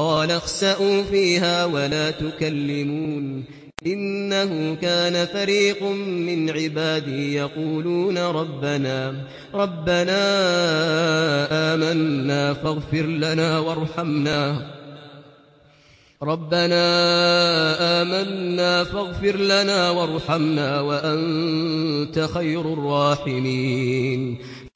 قال اخسأوا فيها ولا تكلمون إنه كان فريق من عبادي يقولون ربنا ربنا آمنا فاغفر لنا وارحمنا. ربنا آمنا فاغفر لنا وارحمنا وأنت خير الراحمين.